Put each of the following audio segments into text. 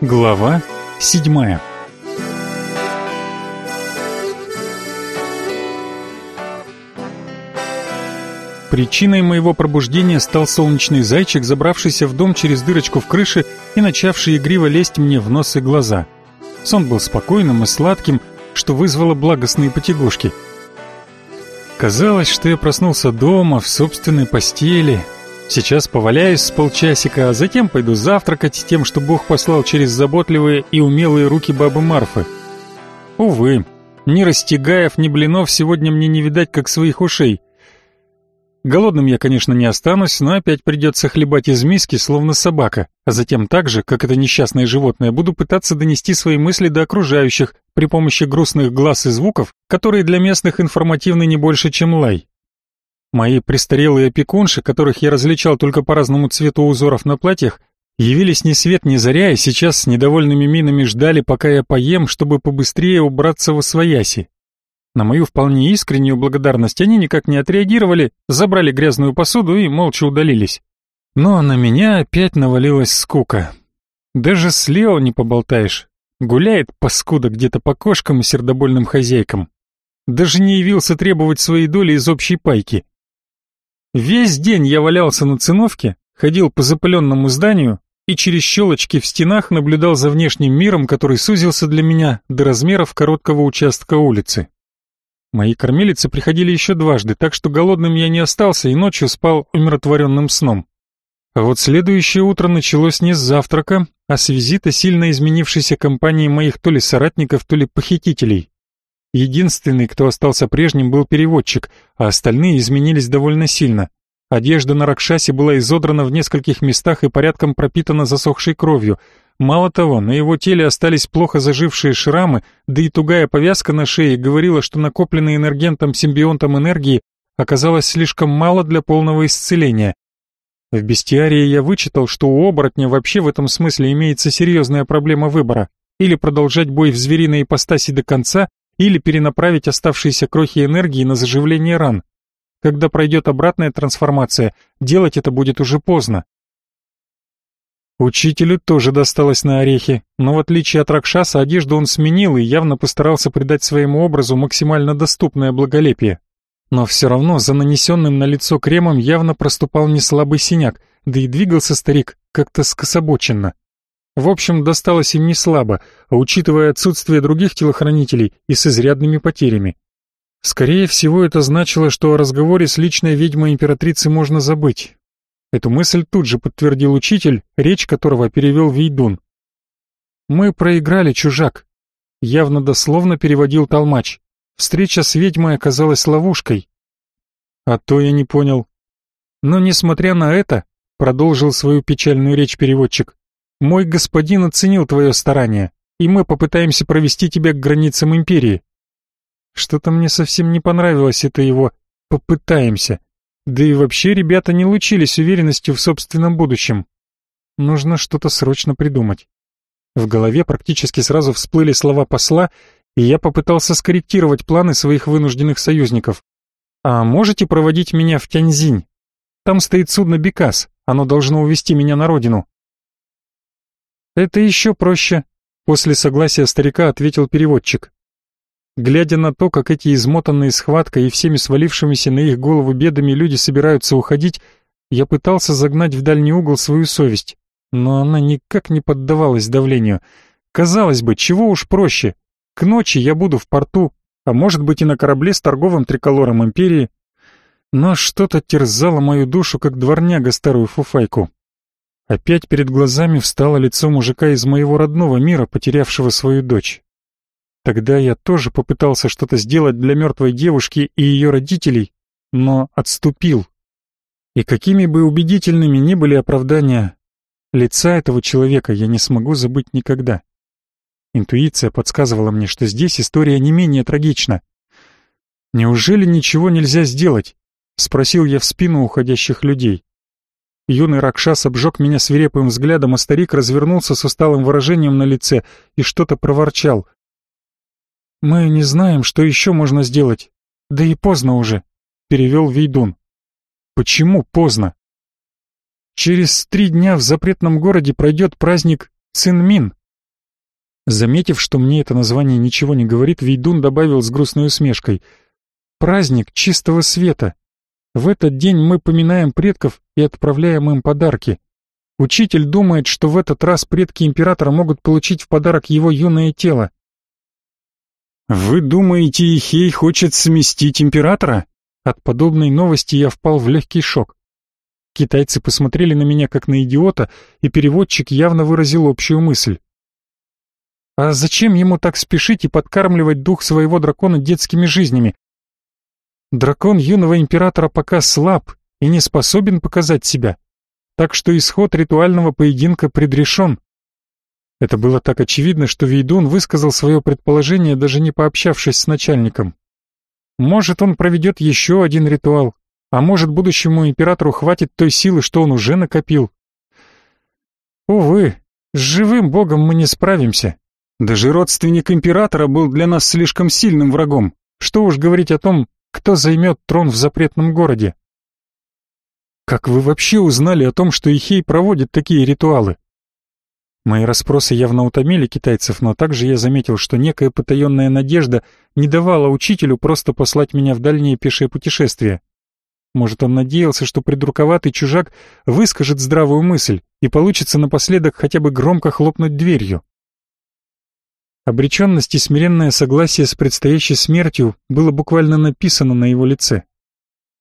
Глава седьмая Причиной моего пробуждения стал солнечный зайчик, забравшийся в дом через дырочку в крыше и начавший игриво лезть мне в нос и глаза. Сон был спокойным и сладким, что вызвало благостные потягушки. Казалось, что я проснулся дома, в собственной постели. Сейчас поваляюсь с полчасика, а затем пойду завтракать тем, что Бог послал через заботливые и умелые руки бабы Марфы. Увы, ни растягаев, ни блинов сегодня мне не видать, как своих ушей — Голодным я, конечно, не останусь, но опять придется хлебать из миски, словно собака, а затем так же, как это несчастное животное, буду пытаться донести свои мысли до окружающих при помощи грустных глаз и звуков, которые для местных информативны не больше, чем лай. Мои престарелые опекунши, которых я различал только по разному цвету узоров на платьях, явились ни свет ни заря и сейчас с недовольными минами ждали, пока я поем, чтобы побыстрее убраться во свояси. На мою вполне искреннюю благодарность они никак не отреагировали, забрали грязную посуду и молча удалились. Но на меня опять навалилась скука. Даже с Лео не поболтаешь. Гуляет паскуда где-то по кошкам и сердобольным хозяйкам. Даже не явился требовать своей доли из общей пайки. Весь день я валялся на циновке, ходил по запыленному зданию и через щелочки в стенах наблюдал за внешним миром, который сузился для меня до размеров короткого участка улицы. Мои кормилицы приходили еще дважды, так что голодным я не остался и ночью спал умиротворенным сном. А вот следующее утро началось не с завтрака, а с визита сильно изменившейся компании моих то ли соратников, то ли похитителей. Единственный, кто остался прежним, был переводчик, а остальные изменились довольно сильно. Одежда на Ракшасе была изодрана в нескольких местах и порядком пропитана засохшей кровью, Мало того, на его теле остались плохо зажившие шрамы, да и тугая повязка на шее говорила, что накопленной энергентом-симбионтом энергии оказалось слишком мало для полного исцеления. В бестиарии я вычитал, что у оборотня вообще в этом смысле имеется серьезная проблема выбора. Или продолжать бой в звериной ипостаси до конца, или перенаправить оставшиеся крохи энергии на заживление ран. Когда пройдет обратная трансформация, делать это будет уже поздно. Учителю тоже досталось на орехи, но в отличие от Ракшаса одежду он сменил и явно постарался придать своему образу максимально доступное благолепие. Но все равно за нанесенным на лицо кремом явно проступал неслабый синяк, да и двигался старик как-то скособоченно. В общем, досталось им не слабо, а учитывая отсутствие других телохранителей и с изрядными потерями. Скорее всего, это значило, что о разговоре с личной ведьмой императрицы можно забыть. Эту мысль тут же подтвердил учитель, речь которого перевел Вейдун. «Мы проиграли, чужак», — явно дословно переводил толмач. «Встреча с ведьмой оказалась ловушкой». «А то я не понял». «Но несмотря на это», — продолжил свою печальную речь переводчик, «мой господин оценил твое старание, и мы попытаемся провести тебя к границам империи». Что-то мне совсем не понравилось это его «попытаемся». Да и вообще ребята не лучились уверенностью в собственном будущем. Нужно что-то срочно придумать. В голове практически сразу всплыли слова посла, и я попытался скорректировать планы своих вынужденных союзников. «А можете проводить меня в Тяньзинь? Там стоит судно Бекас, оно должно увезти меня на родину». «Это еще проще», — после согласия старика ответил переводчик. Глядя на то, как эти измотанные схваткой и всеми свалившимися на их голову бедами люди собираются уходить, я пытался загнать в дальний угол свою совесть, но она никак не поддавалась давлению. Казалось бы, чего уж проще. К ночи я буду в порту, а может быть и на корабле с торговым триколором империи. Но что-то терзало мою душу, как дворняга старую фуфайку. Опять перед глазами встало лицо мужика из моего родного мира, потерявшего свою дочь. Тогда я тоже попытался что-то сделать для мертвой девушки и ее родителей, но отступил. И какими бы убедительными ни были оправдания, лица этого человека я не смогу забыть никогда. Интуиция подсказывала мне, что здесь история не менее трагична. «Неужели ничего нельзя сделать?» — спросил я в спину уходящих людей. Юный Ракшас обжег меня свирепым взглядом, а старик развернулся с усталым выражением на лице и что-то проворчал — «Мы не знаем, что еще можно сделать. Да и поздно уже», — перевел Вейдун. «Почему поздно?» «Через три дня в запретном городе пройдет праздник Цинмин», Заметив, что мне это название ничего не говорит, Вейдун добавил с грустной усмешкой. «Праздник чистого света. В этот день мы поминаем предков и отправляем им подарки. Учитель думает, что в этот раз предки императора могут получить в подарок его юное тело. «Вы думаете, Ихей хочет сместить императора?» От подобной новости я впал в легкий шок. Китайцы посмотрели на меня как на идиота, и переводчик явно выразил общую мысль. А зачем ему так спешить и подкармливать дух своего дракона детскими жизнями? Дракон юного императора пока слаб и не способен показать себя, так что исход ритуального поединка предрешен. Это было так очевидно, что Вейдун высказал свое предположение, даже не пообщавшись с начальником. Может, он проведет еще один ритуал, а может, будущему императору хватит той силы, что он уже накопил. Увы, с живым богом мы не справимся. Даже родственник императора был для нас слишком сильным врагом. Что уж говорить о том, кто займет трон в запретном городе. Как вы вообще узнали о том, что Ихей проводит такие ритуалы? Мои расспросы явно утомили китайцев, но также я заметил, что некая потаенная надежда не давала учителю просто послать меня в дальнее пешее путешествие. Может, он надеялся, что придурковатый чужак выскажет здравую мысль и получится напоследок хотя бы громко хлопнуть дверью. Обреченность и смиренное согласие с предстоящей смертью было буквально написано на его лице.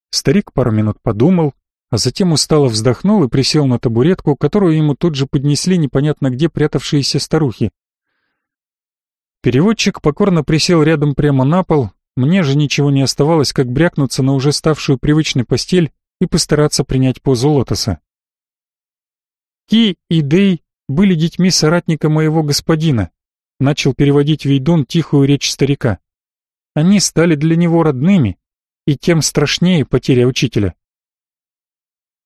Старик пару минут подумал, а затем устало вздохнул и присел на табуретку, которую ему тут же поднесли непонятно где прятавшиеся старухи. Переводчик покорно присел рядом прямо на пол, мне же ничего не оставалось, как брякнуться на уже ставшую привычной постель и постараться принять позу лотоса. Ки и Дэй были детьми соратника моего господина, начал переводить Вейдон тихую речь старика. Они стали для него родными, и тем страшнее потеря учителя.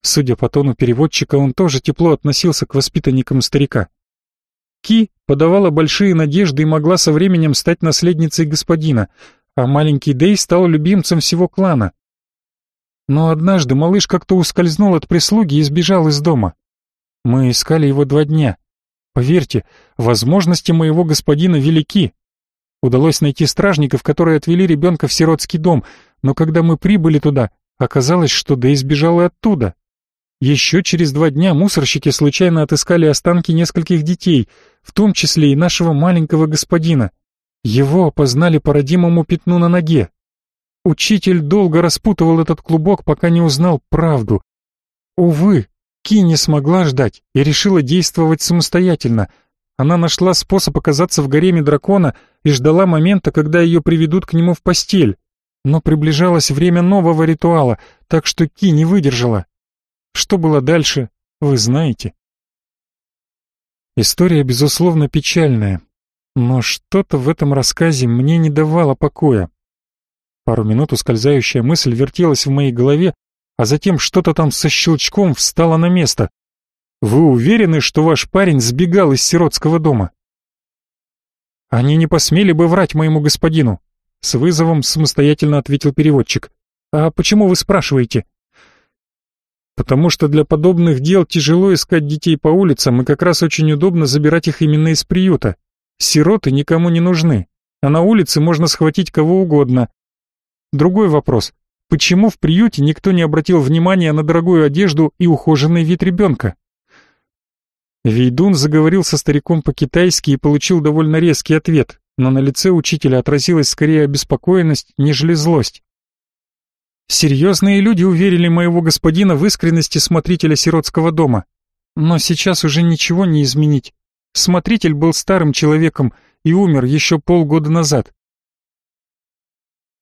Судя по тону переводчика, он тоже тепло относился к воспитанникам старика. Ки подавала большие надежды и могла со временем стать наследницей господина, а маленький Дэй стал любимцем всего клана. Но однажды малыш как-то ускользнул от прислуги и сбежал из дома. Мы искали его два дня. Поверьте, возможности моего господина велики. Удалось найти стражников, которые отвели ребенка в сиротский дом, но когда мы прибыли туда, оказалось, что Дэй сбежал и оттуда. Еще через два дня мусорщики случайно отыскали останки нескольких детей, в том числе и нашего маленького господина. Его опознали по родимому пятну на ноге. Учитель долго распутывал этот клубок, пока не узнал правду. Увы, Ки не смогла ждать и решила действовать самостоятельно. Она нашла способ оказаться в гареме дракона и ждала момента, когда ее приведут к нему в постель. Но приближалось время нового ритуала, так что Ки не выдержала. Что было дальше, вы знаете. История, безусловно, печальная, но что-то в этом рассказе мне не давало покоя. Пару минут ускользающая мысль вертелась в моей голове, а затем что-то там со щелчком встало на место. Вы уверены, что ваш парень сбегал из сиротского дома? Они не посмели бы врать моему господину, с вызовом самостоятельно ответил переводчик. А почему вы спрашиваете? Потому что для подобных дел тяжело искать детей по улицам, и как раз очень удобно забирать их именно из приюта. Сироты никому не нужны, а на улице можно схватить кого угодно. Другой вопрос. Почему в приюте никто не обратил внимания на дорогую одежду и ухоженный вид ребенка? Вейдун заговорил со стариком по-китайски и получил довольно резкий ответ, но на лице учителя отразилась скорее обеспокоенность, нежели злость. Серьезные люди уверили моего господина в искренности смотрителя сиротского дома. Но сейчас уже ничего не изменить. Смотритель был старым человеком и умер еще полгода назад.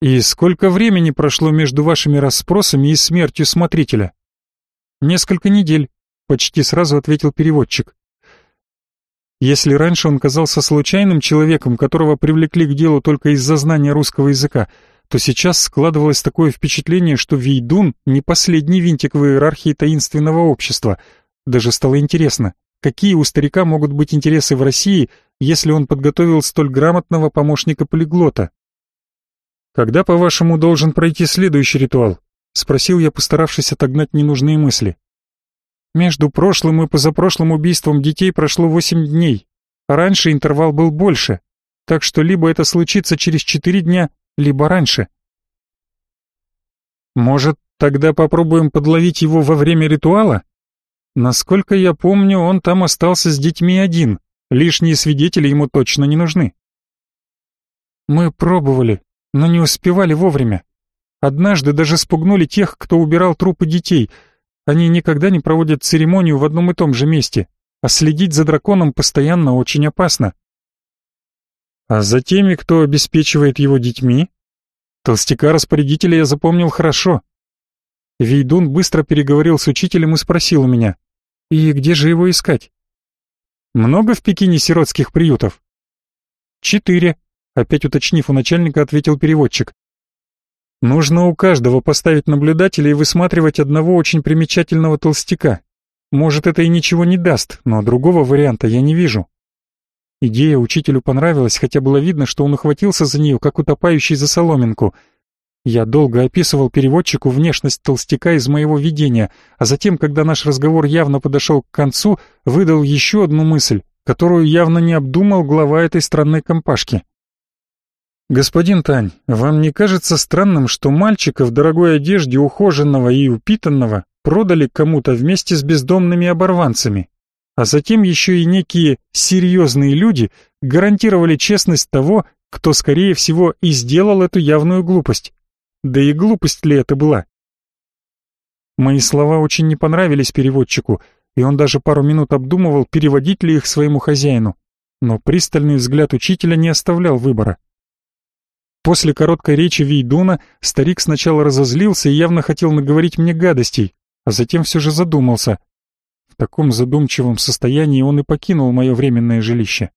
И сколько времени прошло между вашими расспросами и смертью смотрителя? Несколько недель, почти сразу ответил переводчик. Если раньше он казался случайным человеком, которого привлекли к делу только из-за знания русского языка, то сейчас складывалось такое впечатление, что Вейдун не последний винтик в иерархии таинственного общества. Даже стало интересно, какие у старика могут быть интересы в России, если он подготовил столь грамотного помощника-полиглота. «Когда, по-вашему, должен пройти следующий ритуал?» — спросил я, постаравшись отогнать ненужные мысли. «Между прошлым и позапрошлым убийством детей прошло восемь дней. Раньше интервал был больше, так что либо это случится через четыре дня, либо раньше. Может, тогда попробуем подловить его во время ритуала? Насколько я помню, он там остался с детьми один. Лишние свидетели ему точно не нужны. Мы пробовали, но не успевали вовремя. Однажды даже спугнули тех, кто убирал трупы детей. Они никогда не проводят церемонию в одном и том же месте, а следить за драконом постоянно очень опасно. А за теми, кто обеспечивает его детьми? Толстяка-распорядителя я запомнил хорошо. Вейдун быстро переговорил с учителем и спросил у меня, «И где же его искать?» «Много в Пекине сиротских приютов?» «Четыре», — опять уточнив у начальника, ответил переводчик. Нужно у каждого поставить наблюдателя и высматривать одного очень примечательного толстяка. Может, это и ничего не даст, но другого варианта я не вижу. Идея учителю понравилась, хотя было видно, что он ухватился за нее, как утопающий за соломинку. Я долго описывал переводчику внешность толстяка из моего видения, а затем, когда наш разговор явно подошел к концу, выдал еще одну мысль, которую явно не обдумал глава этой странной компашки. «Господин Тань, вам не кажется странным, что мальчика в дорогой одежде ухоженного и упитанного продали кому-то вместе с бездомными оборванцами, а затем еще и некие серьезные люди гарантировали честность того, кто, скорее всего, и сделал эту явную глупость? Да и глупость ли это была?» Мои слова очень не понравились переводчику, и он даже пару минут обдумывал, переводить ли их своему хозяину. Но пристальный взгляд учителя не оставлял выбора. После короткой речи Вейдуна старик сначала разозлился и явно хотел наговорить мне гадостей, а затем все же задумался. В таком задумчивом состоянии он и покинул мое временное жилище.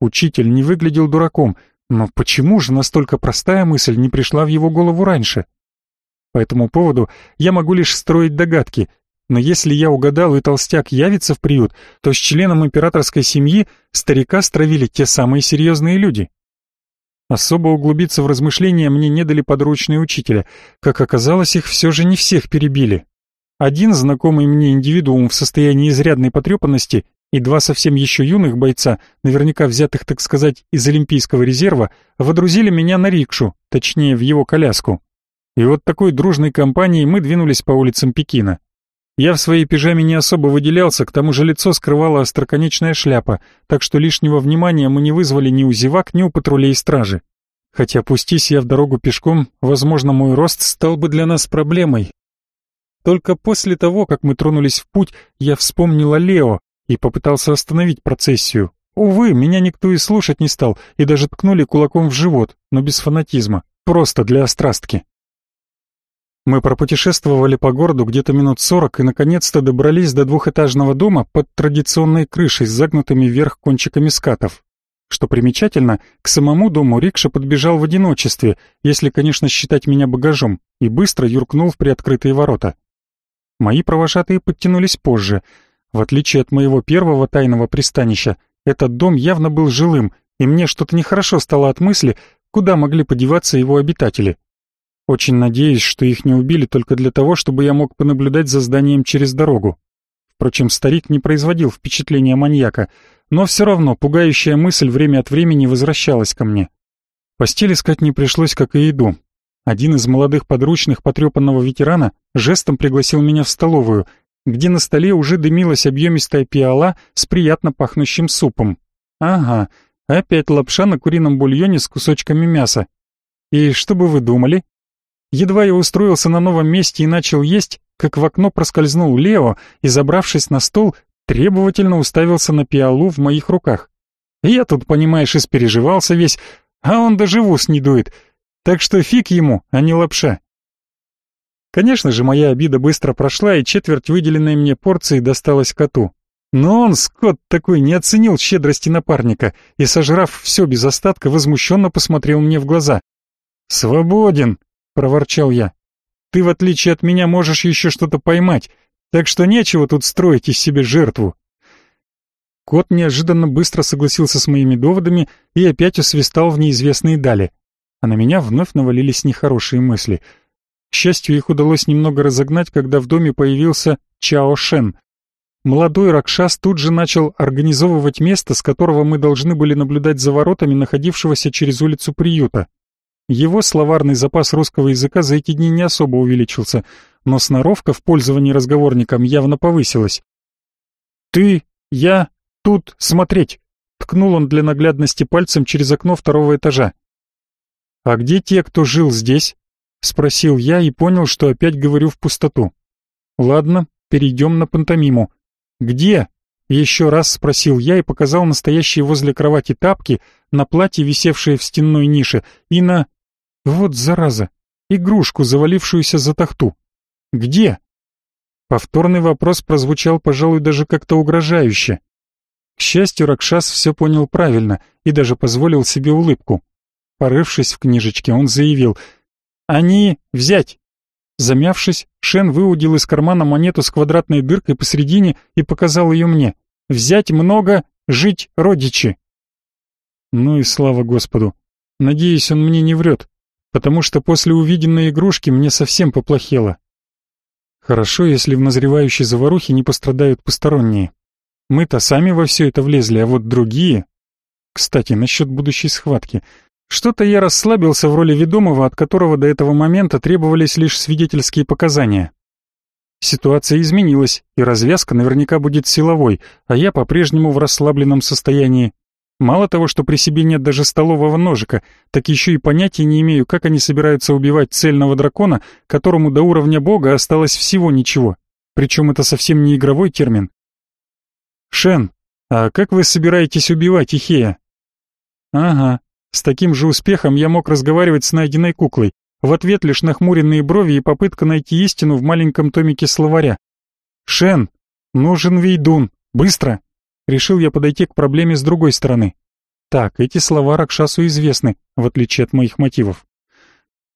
Учитель не выглядел дураком, но почему же настолько простая мысль не пришла в его голову раньше? По этому поводу я могу лишь строить догадки, но если я угадал и толстяк явится в приют, то с членом императорской семьи старика стравили те самые серьезные люди. Особо углубиться в размышления мне не дали подручные учителя. Как оказалось, их все же не всех перебили. Один знакомый мне индивидуум в состоянии изрядной потрепанности и два совсем еще юных бойца, наверняка взятых, так сказать, из Олимпийского резерва, водрузили меня на рикшу, точнее, в его коляску. И вот такой дружной компанией мы двинулись по улицам Пекина. Я в своей пижаме не особо выделялся, к тому же лицо скрывала остроконечная шляпа, так что лишнего внимания мы не вызвали ни у зевак, ни у патрулей стражи. Хотя пустись я в дорогу пешком, возможно, мой рост стал бы для нас проблемой. Только после того, как мы тронулись в путь, я вспомнил о Лео и попытался остановить процессию. Увы, меня никто и слушать не стал, и даже ткнули кулаком в живот, но без фанатизма, просто для острастки. Мы пропутешествовали по городу где-то минут сорок и наконец-то добрались до двухэтажного дома под традиционной крышей с загнутыми вверх кончиками скатов. Что примечательно, к самому дому рикша подбежал в одиночестве, если, конечно, считать меня багажом, и быстро юркнул в приоткрытые ворота. Мои провожатые подтянулись позже. В отличие от моего первого тайного пристанища, этот дом явно был жилым, и мне что-то нехорошо стало от мысли, куда могли подеваться его обитатели. Очень надеюсь, что их не убили только для того, чтобы я мог понаблюдать за зданием через дорогу. Впрочем, старик не производил впечатления маньяка, но все равно пугающая мысль время от времени возвращалась ко мне. Постель искать не пришлось, как и еду. Один из молодых подручных потрепанного ветерана жестом пригласил меня в столовую, где на столе уже дымилась объемистая пиала с приятно пахнущим супом. Ага, опять лапша на курином бульоне с кусочками мяса. И что бы вы думали? Едва я устроился на новом месте и начал есть, как в окно проскользнул Лео и, забравшись на стол, требовательно уставился на пиалу в моих руках. Я тут, понимаешь, испереживался весь, а он даже в ус не дует, так что фиг ему, а не лапша. Конечно же, моя обида быстро прошла, и четверть выделенной мне порции досталась коту. Но он, скот такой, не оценил щедрости напарника и, сожрав все без остатка, возмущенно посмотрел мне в глаза. «Свободен!» Проворчал я. «Ты, в отличие от меня, можешь еще что-то поймать, так что нечего тут строить из себя жертву». Кот неожиданно быстро согласился с моими доводами и опять усвистал в неизвестные дали. А на меня вновь навалились нехорошие мысли. К счастью, их удалось немного разогнать, когда в доме появился Чао Шен. молодой Ракшас тут же начал организовывать место, с которого мы должны были наблюдать за воротами, находившегося через улицу приюта. Его словарный запас русского языка за эти дни не особо увеличился, но сноровка в пользовании разговорником явно повысилась. «Ты, я, тут, смотреть!» — ткнул он для наглядности пальцем через окно второго этажа. «А где те, кто жил здесь?» — спросил я и понял, что опять говорю в пустоту. «Ладно, перейдем на пантомиму. Где?» — еще раз спросил я и показал настоящие возле кровати тапки, на платье, висевшее в стенной нише, и на... Вот зараза, игрушку, завалившуюся за тахту. Где? Повторный вопрос прозвучал, пожалуй, даже как-то угрожающе. К счастью, Ракшас все понял правильно и даже позволил себе улыбку. Порывшись в книжечке, он заявил «Они взять!» Замявшись, Шен выудил из кармана монету с квадратной дыркой посередине и показал ее мне. «Взять много, жить родичи!» Ну и слава Господу. Надеюсь, он мне не врет потому что после увиденной игрушки мне совсем поплохело. Хорошо, если в назревающей заварухе не пострадают посторонние. Мы-то сами во все это влезли, а вот другие... Кстати, насчет будущей схватки. Что-то я расслабился в роли ведомого, от которого до этого момента требовались лишь свидетельские показания. Ситуация изменилась, и развязка наверняка будет силовой, а я по-прежнему в расслабленном состоянии. Мало того, что при себе нет даже столового ножика, так еще и понятия не имею, как они собираются убивать цельного дракона, которому до уровня бога осталось всего ничего. Причем это совсем не игровой термин. «Шен, а как вы собираетесь убивать Ихея?» «Ага, с таким же успехом я мог разговаривать с найденной куклой. В ответ лишь нахмуренные брови и попытка найти истину в маленьком томике словаря. «Шен, нужен Вейдун, быстро!» Решил я подойти к проблеме с другой стороны. Так, эти слова Ракшасу известны, в отличие от моих мотивов.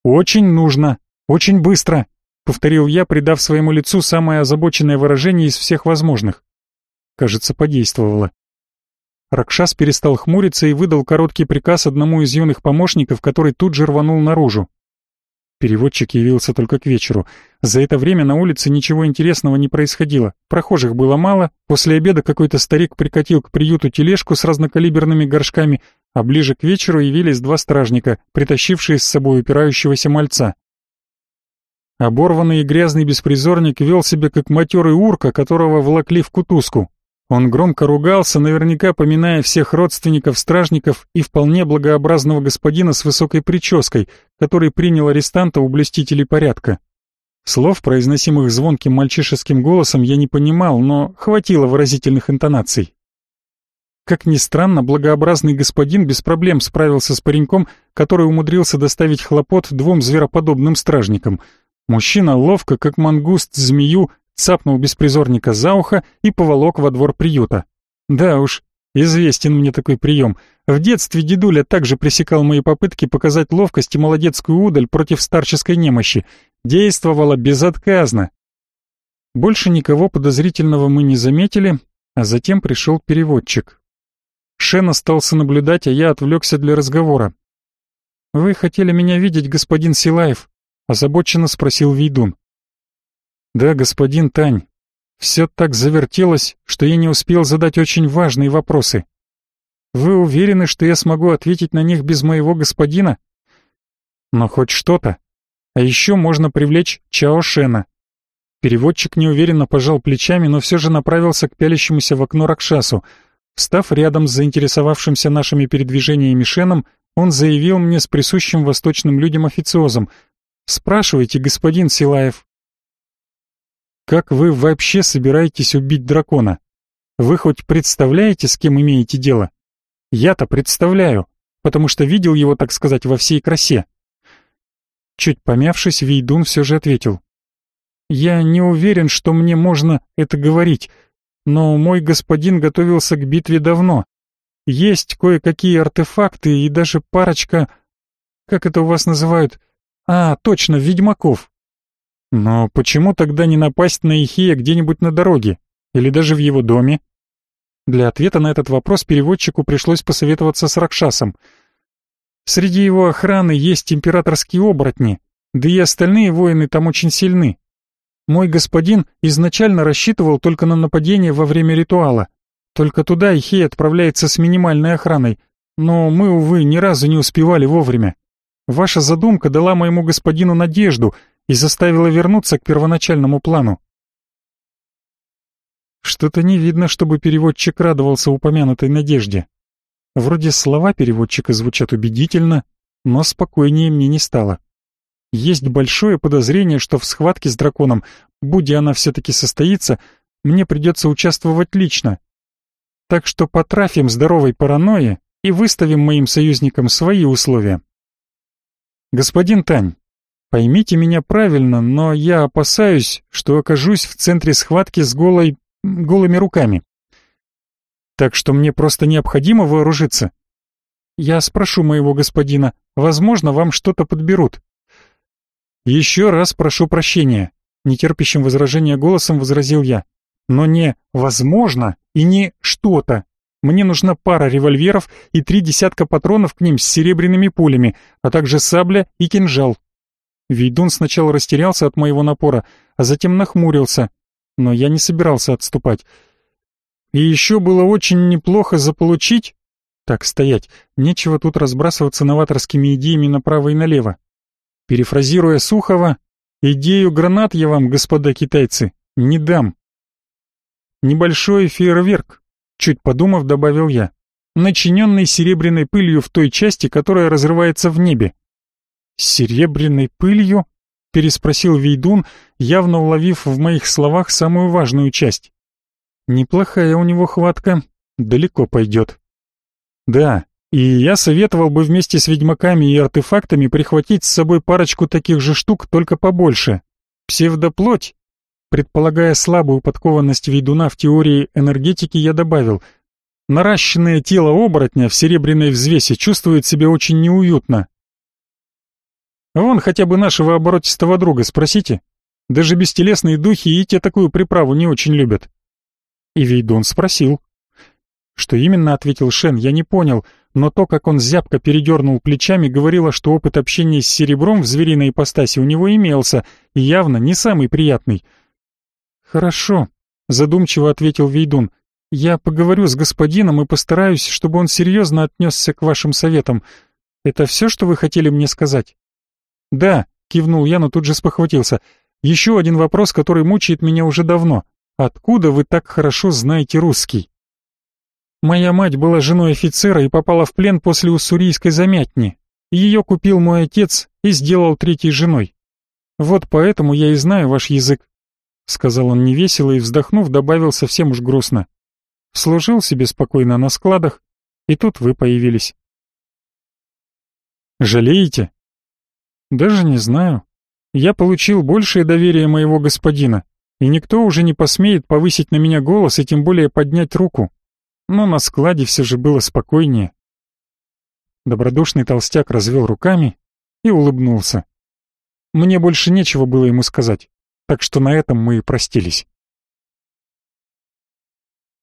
«Очень нужно, очень быстро», — повторил я, придав своему лицу самое озабоченное выражение из всех возможных. Кажется, подействовало. Ракшас перестал хмуриться и выдал короткий приказ одному из юных помощников, который тут же рванул наружу. Переводчик явился только к вечеру. За это время на улице ничего интересного не происходило. Прохожих было мало, после обеда какой-то старик прикатил к приюту тележку с разнокалиберными горшками, а ближе к вечеру явились два стражника, притащившие с собой упирающегося мальца. Оборванный и грязный беспризорник вел себя как матерый урка, которого влакли в кутузку. Он громко ругался, наверняка поминая всех родственников стражников и вполне благообразного господина с высокой прической, который принял арестанта у блюстителей порядка. Слов, произносимых звонким мальчишеским голосом, я не понимал, но хватило выразительных интонаций. Как ни странно, благообразный господин без проблем справился с пареньком, который умудрился доставить хлопот двум звероподобным стражникам. Мужчина ловко, как мангуст, змею, цапнул беспризорника за ухо и поволок во двор приюта. Да уж, известен мне такой прием. В детстве дедуля также пресекал мои попытки показать ловкость и молодецкую удаль против старческой немощи. Действовала безотказно. Больше никого подозрительного мы не заметили, а затем пришел переводчик. Шен остался наблюдать, а я отвлекся для разговора. «Вы хотели меня видеть, господин Силаев?» — озабоченно спросил Вейдун. «Да, господин Тань, все так завертелось, что я не успел задать очень важные вопросы. Вы уверены, что я смогу ответить на них без моего господина? Но хоть что-то. А еще можно привлечь Чао Шена». Переводчик неуверенно пожал плечами, но все же направился к пялящемуся в окно Ракшасу. Встав рядом с заинтересовавшимся нашими передвижениями Шеном, он заявил мне с присущим восточным людям официозом «Спрашивайте, господин Силаев, как вы вообще собираетесь убить дракона? Вы хоть представляете, с кем имеете дело? Я-то представляю, потому что видел его, так сказать, во всей красе. Чуть помявшись, Вейдун все же ответил. «Я не уверен, что мне можно это говорить, но мой господин готовился к битве давно. Есть кое-какие артефакты и даже парочка... Как это у вас называют? А, точно, ведьмаков. Но почему тогда не напасть на Ихия где-нибудь на дороге? Или даже в его доме? Для ответа на этот вопрос переводчику пришлось посоветоваться с Ракшасом. Среди его охраны есть императорские оборотни, да и остальные воины там очень сильны. Мой господин изначально рассчитывал только на нападение во время ритуала. Только туда Ихей отправляется с минимальной охраной, но мы, увы, ни разу не успевали вовремя. Ваша задумка дала моему господину надежду и заставила вернуться к первоначальному плану. Что-то не видно, чтобы переводчик радовался упомянутой надежде. Вроде слова переводчика звучат убедительно, но спокойнее мне не стало. Есть большое подозрение, что в схватке с драконом, будь она все-таки состоится, мне придется участвовать лично. Так что потрафим здоровой паранойи и выставим моим союзникам свои условия. Господин Тань, поймите меня правильно, но я опасаюсь, что окажусь в центре схватки с голой... голыми руками. Так что мне просто необходимо вооружиться. Я спрошу моего господина, возможно, вам что-то подберут. Еще раз прошу прощения, нетерпящим возражения голосом возразил я. Но не «возможно» и не «что-то». Мне нужна пара револьверов и три десятка патронов к ним с серебряными пулями, а также сабля и кинжал. Вейдун сначала растерялся от моего напора, а затем нахмурился, но я не собирался отступать. И еще было очень неплохо заполучить... Так, стоять, нечего тут разбрасываться новаторскими идеями направо и налево. Перефразируя Сухова, идею гранат я вам, господа китайцы, не дам. Небольшой фейерверк, чуть подумав, добавил я, начиненный серебряной пылью в той части, которая разрывается в небе. «Серебряной пылью?» — переспросил Вейдун, явно уловив в моих словах самую важную часть. «Неплохая у него хватка, далеко пойдет». «Да, и я советовал бы вместе с ведьмаками и артефактами прихватить с собой парочку таких же штук, только побольше. Псевдоплоть». Предполагая слабую подкованность ведуна в теории энергетики, я добавил, наращенное тело оборотня в серебряной взвесе чувствует себя очень неуютно, Вон хотя бы нашего оборотистого друга спросите. Даже бестелесные духи и те такую приправу не очень любят. И Вейдун спросил. Что именно ответил Шен, я не понял, но то, как он зябко передернул плечами, говорило, что опыт общения с серебром в звериной ипостаси у него имелся, и явно не самый приятный. «Хорошо», — задумчиво ответил Вейдун. «Я поговорю с господином и постараюсь, чтобы он серьезно отнесся к вашим советам. Это все, что вы хотели мне сказать?» «Да», — кивнул я, но тут же спохватился. «Еще один вопрос, который мучает меня уже давно. Откуда вы так хорошо знаете русский?» «Моя мать была женой офицера и попала в плен после уссурийской замятни. Ее купил мой отец и сделал третьей женой. Вот поэтому я и знаю ваш язык», — сказал он невесело и, вздохнув, добавил совсем уж грустно. «Служил себе спокойно на складах, и тут вы появились». «Жалеете?» Даже не знаю. Я получил большее доверие моего господина, и никто уже не посмеет повысить на меня голос и тем более поднять руку. Но на складе все же было спокойнее. Добродушный толстяк развел руками и улыбнулся. Мне больше нечего было ему сказать, так что на этом мы и простились.